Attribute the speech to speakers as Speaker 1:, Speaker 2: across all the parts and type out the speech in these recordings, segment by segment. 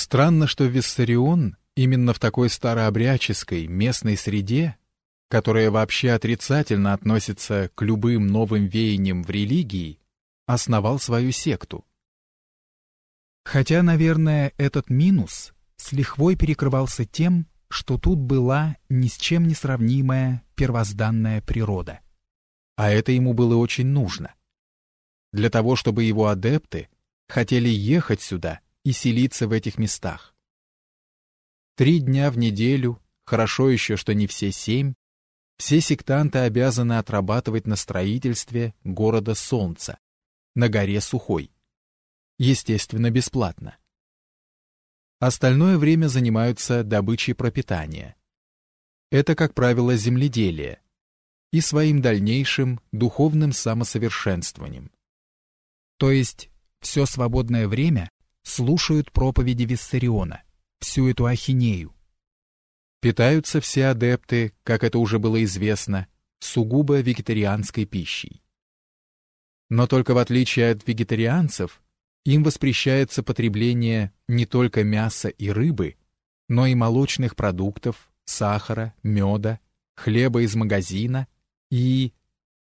Speaker 1: Странно, что Виссарион именно в такой старообрядческой местной среде, которая вообще отрицательно относится к любым новым веяниям в религии, основал свою секту.
Speaker 2: Хотя, наверное, этот минус с лихвой перекрывался тем, что тут была ни с чем не сравнимая первозданная природа.
Speaker 1: А это ему было очень нужно. Для того, чтобы его адепты хотели ехать сюда и селиться в этих местах. Три дня в неделю, хорошо еще, что не все семь, все сектанты обязаны отрабатывать на строительстве города Солнца, на горе Сухой. Естественно, бесплатно. Остальное время занимаются добычей пропитания. Это, как правило, земледелие и своим дальнейшим духовным самосовершенствованием.
Speaker 2: То есть все свободное время слушают проповеди Виссариона, всю эту ахинею.
Speaker 1: Питаются все адепты, как это уже было известно, сугубо вегетарианской пищей. Но только в отличие от вегетарианцев, им воспрещается потребление не только мяса и рыбы, но и молочных продуктов, сахара, меда, хлеба из магазина и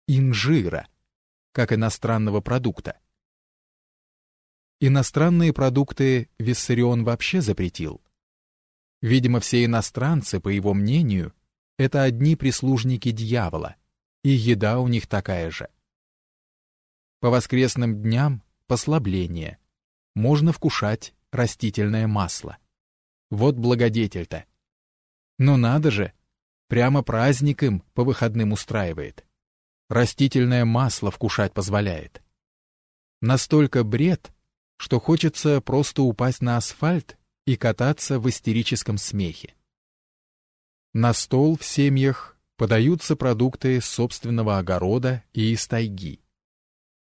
Speaker 1: инжира, как иностранного продукта. Иностранные продукты Виссарион вообще запретил. Видимо, все иностранцы, по его мнению, это одни прислужники дьявола, и еда у них такая же. По воскресным дням послабление. Можно вкушать растительное масло. Вот благодетель-то. Но надо же, прямо праздник им по выходным устраивает. Растительное масло вкушать позволяет. Настолько бред, что хочется просто упасть на асфальт и кататься в истерическом смехе. На стол в семьях подаются продукты собственного огорода и из тайги.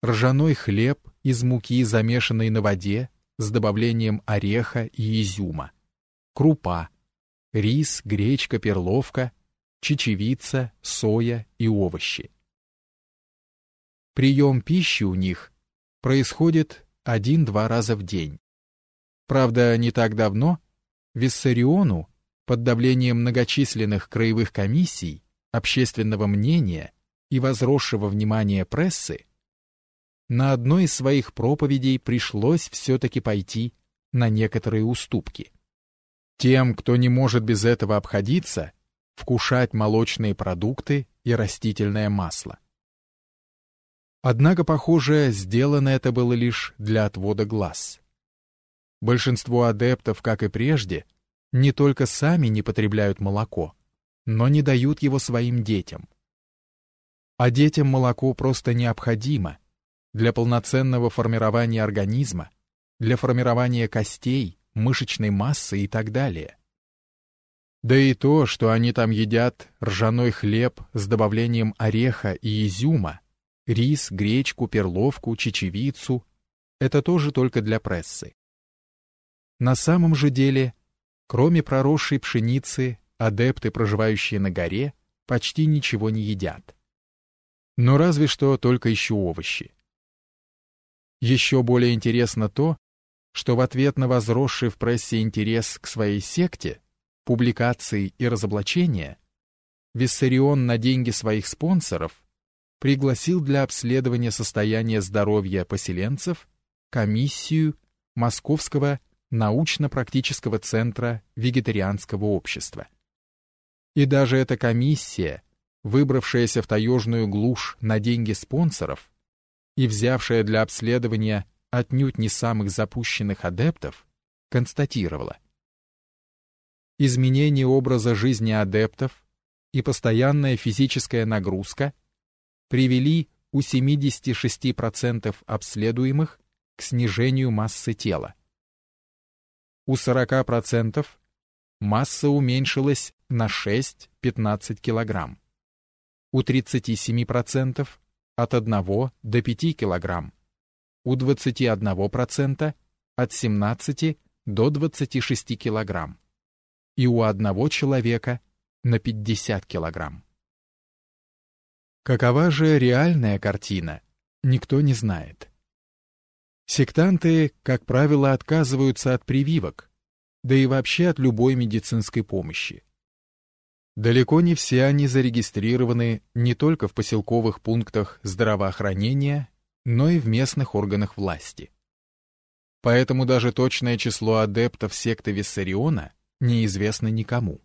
Speaker 1: Ржаной хлеб из муки, замешанной на воде, с добавлением ореха и изюма. Крупа, рис, гречка, перловка, чечевица, соя и овощи. Прием пищи у них происходит один-два раза в день. Правда, не так давно Виссариону под давлением многочисленных краевых комиссий, общественного мнения и возросшего внимания прессы на одной из своих проповедей пришлось все-таки пойти на некоторые уступки. Тем, кто не может без этого обходиться, вкушать молочные продукты и растительное масло. Однако, похоже, сделано это было лишь для отвода глаз. Большинство адептов, как и прежде, не только сами не потребляют молоко, но не дают его своим детям. А детям молоко просто необходимо, для полноценного формирования организма, для формирования костей, мышечной массы и так далее. Да и то, что они там едят ржаной хлеб с добавлением ореха и изюма, рис, гречку, перловку, чечевицу, это тоже только для прессы. На самом же деле, кроме проросшей пшеницы, адепты, проживающие на горе, почти ничего не едят. Но разве что только еще овощи. Еще более интересно то, что в ответ на возросший в прессе интерес к своей секте, публикации и разоблачения, Виссарион на деньги своих спонсоров пригласил для обследования состояния здоровья поселенцев комиссию Московского научно-практического центра вегетарианского общества. И даже эта комиссия, выбравшаяся в таежную глушь на деньги спонсоров, и взявшая для обследования отнюдь не самых запущенных адептов, констатировала. Изменение образа жизни адептов и постоянная физическая нагрузка привели у 76% обследуемых к снижению массы тела. У 40% масса уменьшилась на 6-15 кг. У 37% от 1 до 5 кг, у 21% от 17 до 26 кг и у одного человека на 50 кг. Какова же реальная картина, никто не знает. Сектанты, как правило, отказываются от прививок, да и вообще от любой медицинской помощи. Далеко не все они зарегистрированы не только в поселковых пунктах здравоохранения, но и в местных органах власти. Поэтому даже точное число адептов секты Виссариона неизвестно никому.